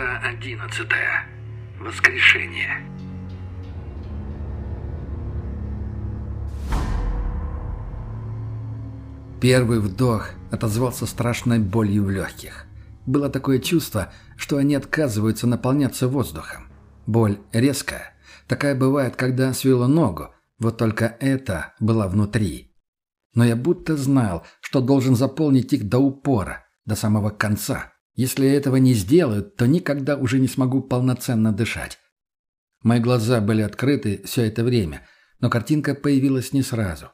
Глава одиннадцатая. Воскрешение. Первый вдох отозвался страшной болью в легких. Было такое чувство, что они отказываются наполняться воздухом. Боль резкая. Такая бывает, когда свело ногу. Вот только это было внутри. Но я будто знал, что должен заполнить их до упора, до самого конца. Если этого не сделаю, то никогда уже не смогу полноценно дышать. Мои глаза были открыты все это время, но картинка появилась не сразу.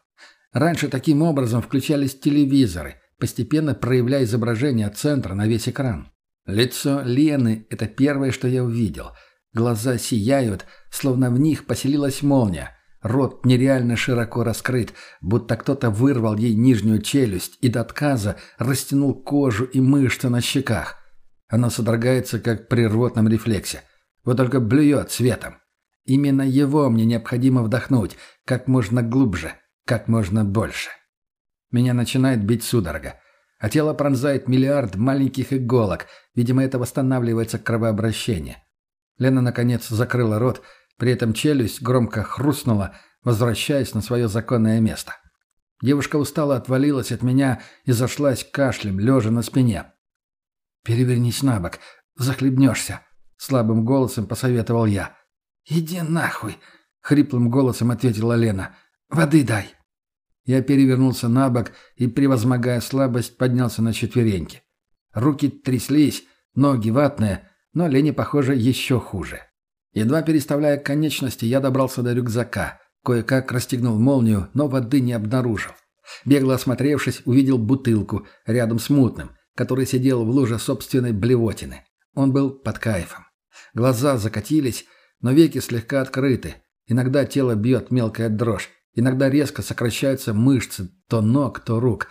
Раньше таким образом включались телевизоры, постепенно проявляя изображение центра на весь экран. Лицо Лены – это первое, что я увидел. Глаза сияют, словно в них поселилась молния. Рот нереально широко раскрыт, будто кто-то вырвал ей нижнюю челюсть и до отказа растянул кожу и мышцы на щеках. Она содрогается, как при рвотном рефлексе. Вот только блюет светом. Именно его мне необходимо вдохнуть, как можно глубже, как можно больше. Меня начинает бить судорога, а тело пронзает миллиард маленьких иголок, видимо, это восстанавливается кровообращение. Лена, наконец, закрыла рот, при этом челюсть громко хрустнула, возвращаясь на свое законное место. Девушка устало отвалилась от меня и зашлась кашлем, лежа на спине. «Перевернись на бок, захлебнешься», — слабым голосом посоветовал я. «Иди нахуй», — хриплым голосом ответила Лена. «Воды дай». Я перевернулся на бок и, превозмогая слабость, поднялся на четвереньки. Руки тряслись, ноги ватные, но Лене, похоже, еще хуже. Едва переставляя конечности, я добрался до рюкзака. Кое-как расстегнул молнию, но воды не обнаружил. Бегло осмотревшись, увидел бутылку рядом с мутным, который сидел в луже собственной блевотины. Он был под кайфом. Глаза закатились, но веки слегка открыты. Иногда тело бьет мелкая дрожь, иногда резко сокращаются мышцы то ног, то рук.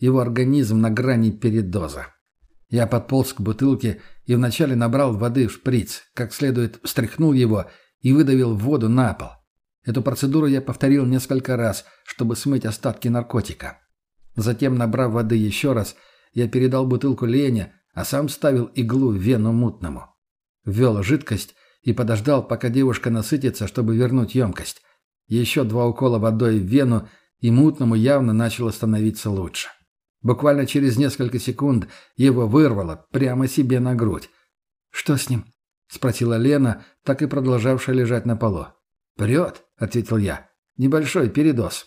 Его организм на грани передоза. Я подполз к бутылке и вначале набрал воды в шприц, как следует встряхнул его и выдавил воду на пол. Эту процедуру я повторил несколько раз, чтобы смыть остатки наркотика. Затем, набрав воды еще раз, я передал бутылку Лене, а сам ставил иглу в вену мутному. Ввел жидкость и подождал, пока девушка насытится, чтобы вернуть емкость. Еще два укола водой в вену, и мутному явно начало становиться лучше. Буквально через несколько секунд его вырвало прямо себе на грудь. «Что с ним?» — спросила Лена, так и продолжавшая лежать на полу. «Прет», — ответил я. «Небольшой передоз».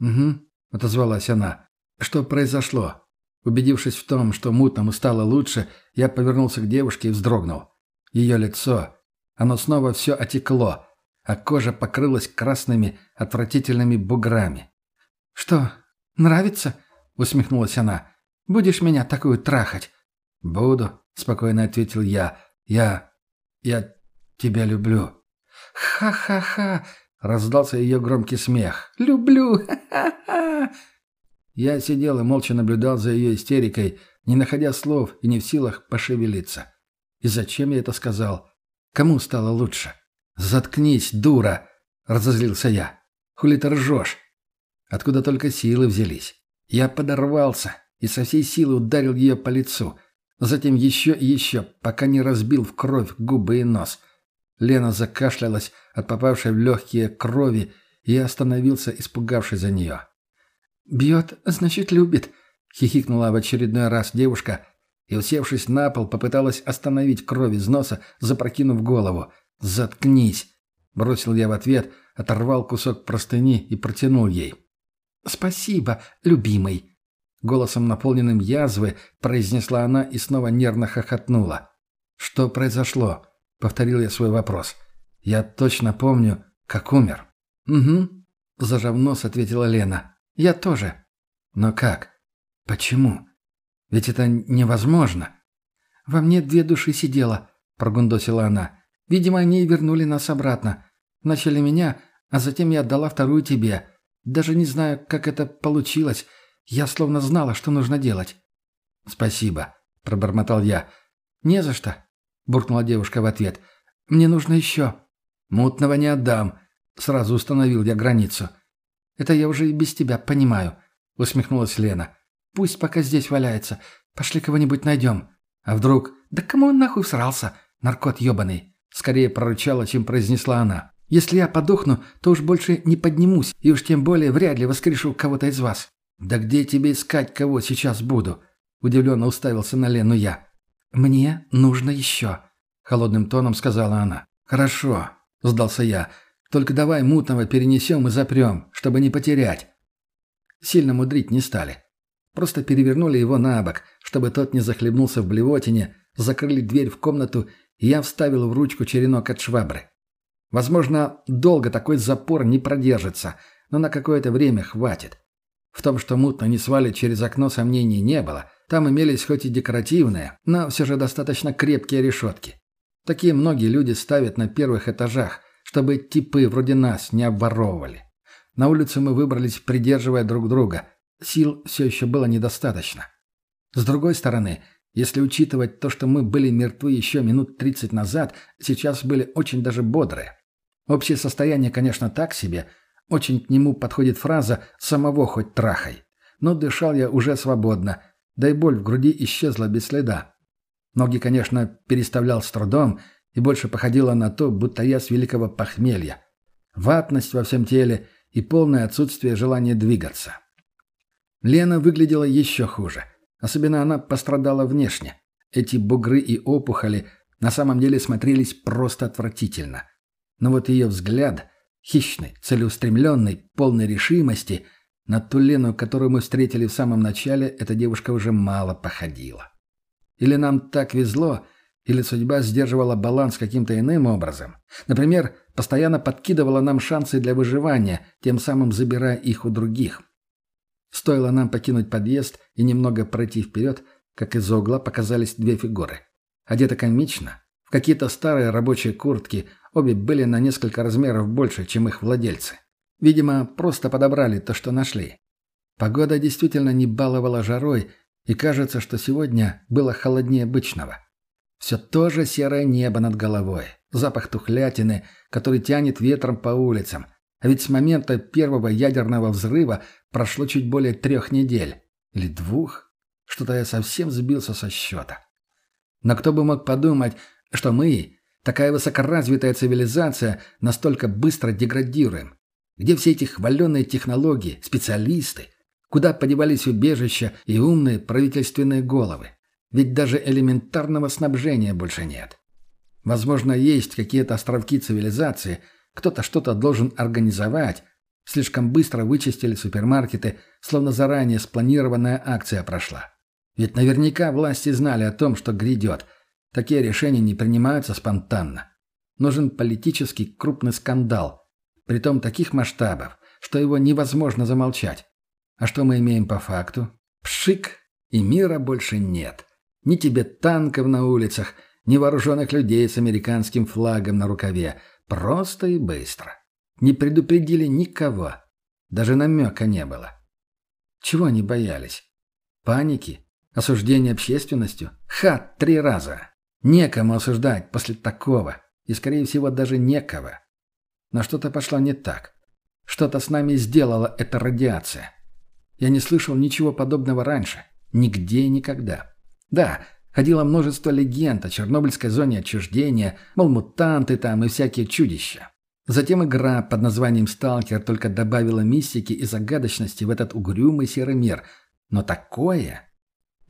«Угу», — отозвалась она. «Что произошло?» Убедившись в том, что мутному стало лучше, я повернулся к девушке и вздрогнул. Ее лицо, оно снова все отекло, а кожа покрылась красными, отвратительными буграми. «Что, нравится?» — усмехнулась она. «Будешь меня такую трахать?» «Буду», — спокойно ответил я. «Я... я тебя люблю». «Ха-ха-ха!» — раздался ее громкий смех. «Люблю! Ха-ха-ха!» Я сидел и молча наблюдал за ее истерикой, не находя слов и не в силах пошевелиться. И зачем я это сказал? Кому стало лучше? «Заткнись, дура!» — разозлился я. «Хули ты ржешь?» Откуда только силы взялись. Я подорвался и со всей силы ударил ее по лицу. Затем еще и еще, пока не разбил в кровь губы и нос. Лена закашлялась от попавшей в легкие крови, и я остановился, испугавшись за нее. «Бьет, значит, любит», — хихикнула в очередной раз девушка и, усевшись на пол, попыталась остановить кровь из носа, запрокинув голову. «Заткнись!» — бросил я в ответ, оторвал кусок простыни и протянул ей. «Спасибо, любимый!» Голосом, наполненным язвы, произнесла она и снова нервно хохотнула. «Что произошло?» — повторил я свой вопрос. «Я точно помню, как умер». «Угу», — зажав нос, ответила Лена. Я тоже. Но как? Почему? Ведь это невозможно. Во мне две души сидела, прогундосила она. Видимо, они вернули нас обратно. Начали меня, а затем я отдала вторую тебе. Даже не знаю, как это получилось. Я словно знала, что нужно делать. Спасибо, пробормотал я. Не за что, буркнула девушка в ответ. Мне нужно еще. Мутного не отдам. Сразу установил я границу. Это я уже и без тебя понимаю», — усмехнулась Лена. «Пусть пока здесь валяется. Пошли кого-нибудь найдем. А вдруг «Да кому он нахуй всрался? Наркот ебаный!» Скорее прорычала, чем произнесла она. «Если я подохну, то уж больше не поднимусь, и уж тем более вряд ли воскрешу кого-то из вас». «Да где тебе искать, кого сейчас буду?» Удивленно уставился на Лену я. «Мне нужно еще», — холодным тоном сказала она. «Хорошо», — сдался я. «Только давай мутного перенесем и запрем, чтобы не потерять». Сильно мудрить не стали. Просто перевернули его на бок, чтобы тот не захлебнулся в блевотине, закрыли дверь в комнату, и я вставил в ручку черенок от швабры. Возможно, долго такой запор не продержится, но на какое-то время хватит. В том, что мутно не свалит через окно, сомнений не было. Там имелись хоть и декоративные, но все же достаточно крепкие решетки. Такие многие люди ставят на первых этажах, чтобы типы вроде нас не обворовывали. На улицу мы выбрались, придерживая друг друга. Сил все еще было недостаточно. С другой стороны, если учитывать то, что мы были мертвы еще минут 30 назад, сейчас были очень даже бодрые. Общее состояние, конечно, так себе. Очень к нему подходит фраза «самого хоть трахай». Но дышал я уже свободно, да и боль в груди исчезла без следа. Ноги, конечно, переставлял с трудом, и больше походило на то, будто я с великого похмелья. Ватность во всем теле и полное отсутствие желания двигаться. Лена выглядела еще хуже. Особенно она пострадала внешне. Эти бугры и опухоли на самом деле смотрелись просто отвратительно. Но вот ее взгляд, хищный, целеустремленный, полной решимости, на ту Лену, которую мы встретили в самом начале, эта девушка уже мало походила. Или нам так везло, или судьба сдерживала баланс каким-то иным образом. Например, постоянно подкидывала нам шансы для выживания, тем самым забирая их у других. Стоило нам покинуть подъезд и немного пройти вперед, как из-за угла показались две фигуры. Одеты комично, в какие-то старые рабочие куртки, обе были на несколько размеров больше, чем их владельцы. Видимо, просто подобрали то, что нашли. Погода действительно не баловала жарой, и кажется, что сегодня было холоднее обычного. Все то же серое небо над головой, запах тухлятины, который тянет ветром по улицам. А ведь с момента первого ядерного взрыва прошло чуть более трех недель. Или двух. Что-то я совсем сбился со счета. Но кто бы мог подумать, что мы, такая высокоразвитая цивилизация, настолько быстро деградируем. Где все эти хваленные технологии, специалисты? Куда подевались убежища и умные правительственные головы? Ведь даже элементарного снабжения больше нет. Возможно, есть какие-то островки цивилизации, кто-то что-то должен организовать. Слишком быстро вычистили супермаркеты, словно заранее спланированная акция прошла. Ведь наверняка власти знали о том, что грядет. Такие решения не принимаются спонтанно. Нужен политический крупный скандал, притом таких масштабов, что его невозможно замолчать. А что мы имеем по факту? Пшик, и мира больше нет. Ни тебе танков на улицах, ни вооруженных людей с американским флагом на рукаве. Просто и быстро. Не предупредили никого. Даже намека не было. Чего они боялись? Паники? Осуждения общественностью? Ха, три раза. Некому осуждать после такого. И, скорее всего, даже некого. Но что-то пошло не так. Что-то с нами сделала эта радиация. Я не слышал ничего подобного раньше. Нигде и никогда. Да, ходило множество легенд о Чернобыльской зоне отчуждения, мол, мутанты там и всякие чудища. Затем игра под названием «Сталкер» только добавила мистики и загадочности в этот угрюмый серый мир. Но такое...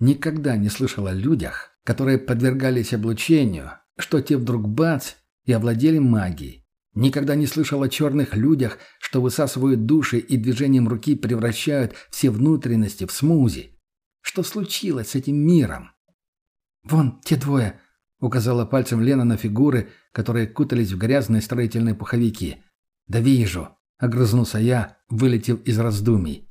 Никогда не слышал о людях, которые подвергались облучению, что те вдруг бац и овладели магией. Никогда не слышал о черных людях, что высасывают души и движением руки превращают все внутренности в смузи. Что случилось с этим миром? «Вон, те двое», — указала пальцем Лена на фигуры, которые кутались в грязные строительные пуховики. «Да вижу», — огрызнулся я, вылетев из раздумий.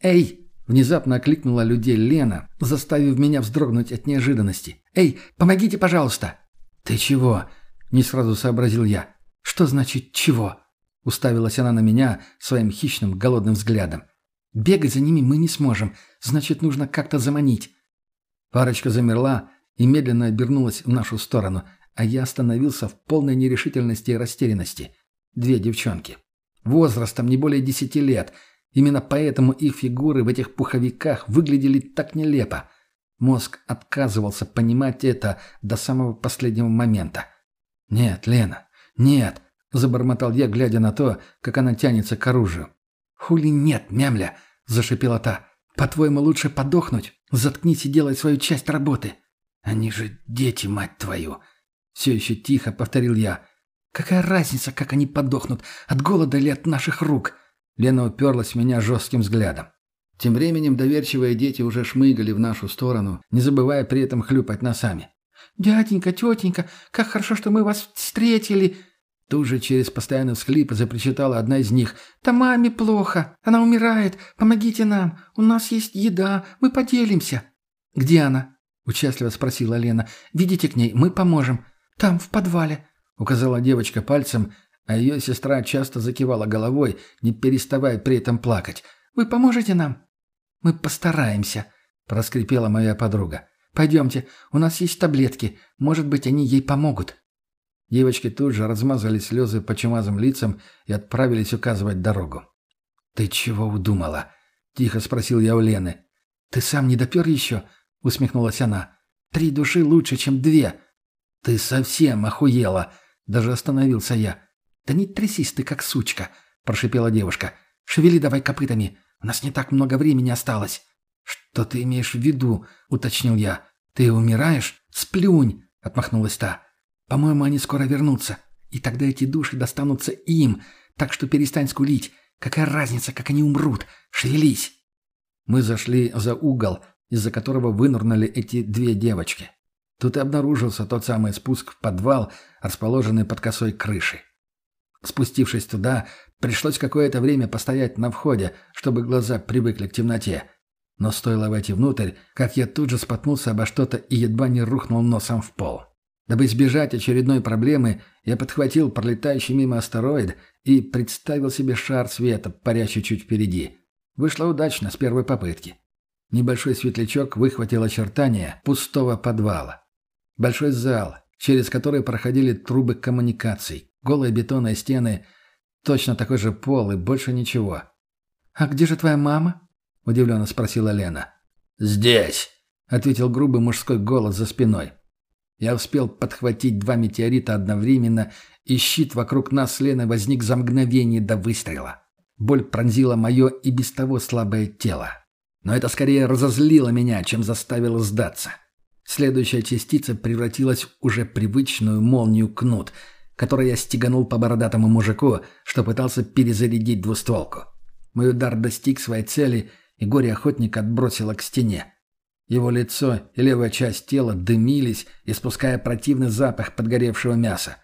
«Эй!» — внезапно окликнула людей Лена, заставив меня вздрогнуть от неожиданности. «Эй, помогите, пожалуйста!» «Ты чего?» — не сразу сообразил я. «Что значит чего?» — уставилась она на меня своим хищным голодным взглядом. «Бегать за ними мы не сможем, значит, нужно как-то заманить». Парочка замерла и медленно обернулась в нашу сторону, а я остановился в полной нерешительности и растерянности. Две девчонки. Возрастом не более десяти лет. Именно поэтому их фигуры в этих пуховиках выглядели так нелепо. Мозг отказывался понимать это до самого последнего момента. «Нет, Лена, нет!» — забормотал я, глядя на то, как она тянется к оружию. «Хули нет, мямля!» — зашипела та. «По-твоему, лучше подохнуть? Заткнись и делай свою часть работы!» «Они же дети, мать твою!» Все еще тихо повторил я. «Какая разница, как они подохнут? От голода или от наших рук?» Лена уперлась в меня жестким взглядом. Тем временем доверчивые дети уже шмыгали в нашу сторону, не забывая при этом хлюпать носами. «Дяденька, тетенька, как хорошо, что мы вас встретили!» Тут же через постоянный всхлип запричитала одна из них. «Да маме плохо! Она умирает! Помогите нам! У нас есть еда! Мы поделимся!» «Где она?» – участливо спросила Лена. «Видите к ней, мы поможем. Там, в подвале», – указала девочка пальцем, а ее сестра часто закивала головой, не переставая при этом плакать. «Вы поможете нам?» «Мы постараемся», – проскрипела моя подруга. «Пойдемте, у нас есть таблетки. Может быть, они ей помогут». Девочки тут же размазали слезы по чумазым лицам и отправились указывать дорогу. «Ты чего удумала?» – тихо спросил я у Лены. «Ты сам не допер еще?» – усмехнулась она. «Три души лучше, чем две». «Ты совсем охуела!» – даже остановился я. «Да не трясись ты, как сучка!» – прошипела девушка. «Шевели давай копытами. У нас не так много времени осталось». «Что ты имеешь в виду?» – уточнил я. «Ты умираешь? Сплюнь!» – отмахнулась та. «По-моему, они скоро вернутся. И тогда эти души достанутся им. Так что перестань скулить. Какая разница, как они умрут? Шевелись!» Мы зашли за угол, из-за которого вынурнули эти две девочки. Тут и обнаружился тот самый спуск в подвал, расположенный под косой крышей. Спустившись туда, пришлось какое-то время постоять на входе, чтобы глаза привыкли к темноте. Но стоило войти внутрь, как я тут же споткнулся обо что-то и едва не рухнул носом в пол. Дабы избежать очередной проблемы, я подхватил пролетающий мимо астероид и представил себе шар света, парящий чуть впереди. Вышло удачно с первой попытки. Небольшой светлячок выхватил очертания пустого подвала. Большой зал, через который проходили трубы коммуникаций, голые бетонные стены, точно такой же пол и больше ничего. «А где же твоя мама?» – удивленно спросила Лена. «Здесь!» – ответил грубый мужской голос за спиной. Я успел подхватить два метеорита одновременно, и щит вокруг нас с Леной возник за мгновение до выстрела. Боль пронзила мое и без того слабое тело. Но это скорее разозлило меня, чем заставило сдаться. Следующая частица превратилась в уже привычную молнию кнут, которой я стеганул по бородатому мужику, что пытался перезарядить двустволку. Мой удар достиг своей цели, и горе-охотник отбросило к стене. Его лицо и левая часть тела дымились, испуская противный запах подгоревшего мяса.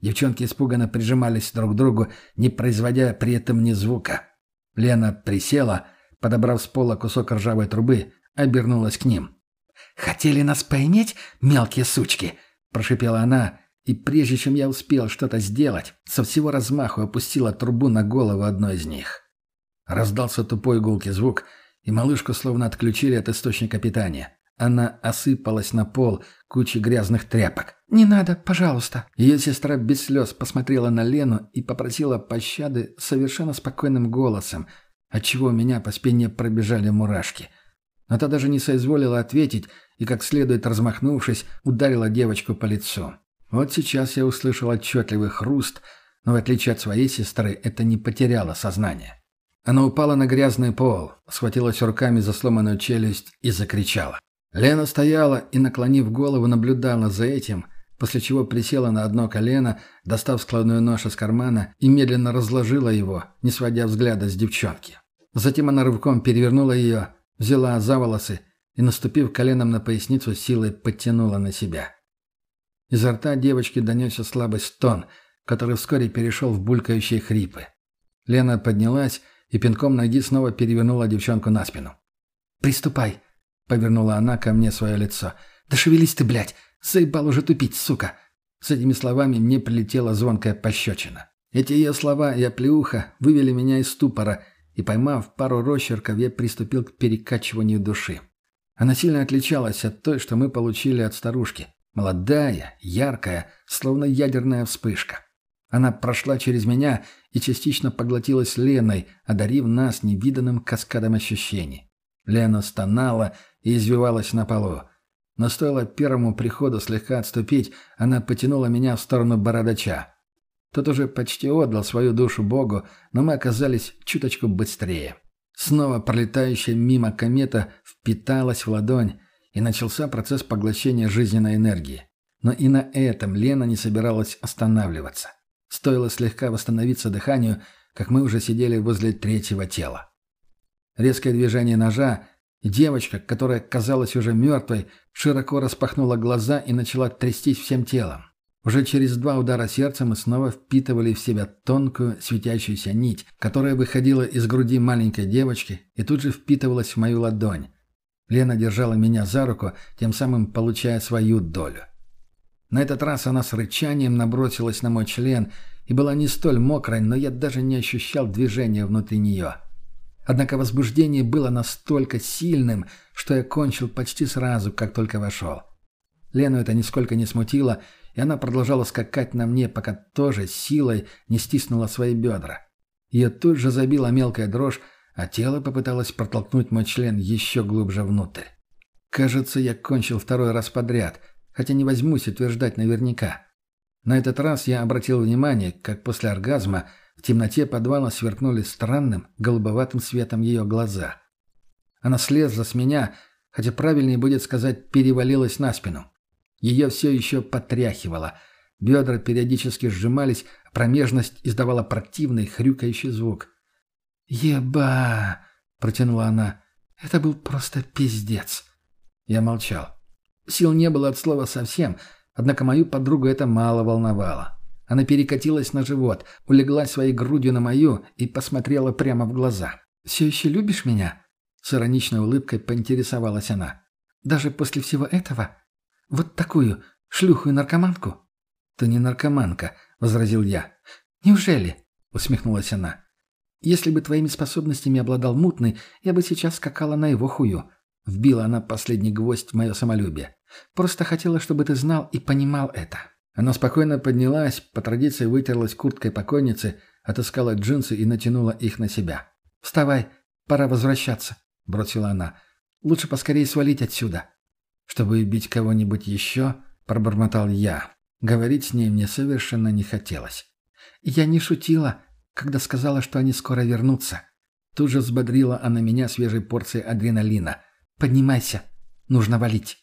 Девчонки испуганно прижимались друг к другу, не производя при этом ни звука. Лена присела, подобрав с пола кусок ржавой трубы, обернулась к ним. «Хотели нас поиметь, мелкие сучки?» – прошипела она, и прежде чем я успел что-то сделать, со всего размаху опустила трубу на голову одной из них. Раздался тупой гулкий звук, и малышку словно отключили от источника питания. Она осыпалась на пол кучей грязных тряпок. «Не надо, пожалуйста». Ее сестра без слез посмотрела на Лену и попросила пощады совершенно спокойным голосом, отчего у меня по спине пробежали мурашки – но та даже не соизволила ответить и, как следует размахнувшись, ударила девочку по лицу. Вот сейчас я услышал отчетливый хруст, но в отличие от своей сестры, это не потеряло сознание. Она упала на грязный пол, схватилась руками за сломанную челюсть и закричала. Лена стояла и, наклонив голову, наблюдала за этим, после чего присела на одно колено, достав складную нож из кармана и медленно разложила его, не сводя взгляда с девчонки. Затем она рывком перевернула ее, взяла за волосы и, наступив коленом на поясницу, силой подтянула на себя. Изо рта девочки донесся слабый стон, который вскоре перешел в булькающие хрипы. Лена поднялась и пинком ноги снова перевернула девчонку на спину. «Приступай!» — повернула она ко мне свое лицо. «Да шевелись ты, блядь! Заебал уже тупить, сука!» С этими словами мне прилетела звонкая пощечина. Эти ее слова и оплеуха вывели меня из ступора, и, поймав пару росчерков, я приступил к перекачиванию души. Она сильно отличалась от той, что мы получили от старушки. Молодая, яркая, словно ядерная вспышка. Она прошла через меня и частично поглотилась Леной, одарив нас невиданным каскадом ощущений. Лена стонала и извивалась на полу. Но стоило первому приходу слегка отступить, она потянула меня в сторону бородача. Тот уже почти отдал свою душу Богу, но мы оказались чуточку быстрее. Снова пролетающая мимо комета впиталась в ладонь, и начался процесс поглощения жизненной энергии. Но и на этом Лена не собиралась останавливаться. Стоило слегка восстановиться дыханию, как мы уже сидели возле третьего тела. Резкое движение ножа, и девочка, которая казалась уже мертвой, широко распахнула глаза и начала трястись всем телом. Уже через два удара сердца мы снова впитывали в себя тонкую светящуюся нить, которая выходила из груди маленькой девочки и тут же впитывалась в мою ладонь. Лена держала меня за руку, тем самым получая свою долю. На этот раз она с рычанием набросилась на мой член и была не столь мокрой, но я даже не ощущал движения внутри нее. Однако возбуждение было настолько сильным, что я кончил почти сразу, как только вошел. Лену это нисколько не смутило, и она продолжала скакать на мне, пока тоже силой не стиснула свои бедра. Ее тут же забила мелкая дрожь, а тело попыталось протолкнуть мой член еще глубже внутрь. Кажется, я кончил второй раз подряд, хотя не возьмусь утверждать наверняка. На этот раз я обратил внимание, как после оргазма в темноте подвала сверкнули странным, голубоватым светом ее глаза. Она слезла с меня, хотя правильнее будет сказать, перевалилась на спину. Ее все еще потряхивало. Бедра периодически сжимались, а промежность издавала противный хрюкающий звук. «Еба!» — протянула она. «Это был просто пиздец!» Я молчал. Сил не было от слова совсем, однако мою подругу это мало волновало. Она перекатилась на живот, улеглась своей грудью на мою и посмотрела прямо в глаза. «Все еще любишь меня?» С ироничной улыбкой поинтересовалась она. «Даже после всего этого?» Вот такую шлюху и наркоманку?» «Ты не наркоманка», — возразил я. «Неужели?» — усмехнулась она. «Если бы твоими способностями обладал мутный, я бы сейчас скакала на его хую». Вбила она последний гвоздь в мое самолюбие. «Просто хотела, чтобы ты знал и понимал это». Она спокойно поднялась, по традиции вытерлась курткой покойницы, отыскала джинсы и натянула их на себя. «Вставай, пора возвращаться», — бросила она. «Лучше поскорее свалить отсюда. Чтобы убить кого-нибудь еще, пробормотал я. Говорить с ней мне совершенно не хотелось. Я не шутила, когда сказала, что они скоро вернутся. Тут же взбодрила она меня свежей порцией адреналина. «Поднимайся, нужно валить».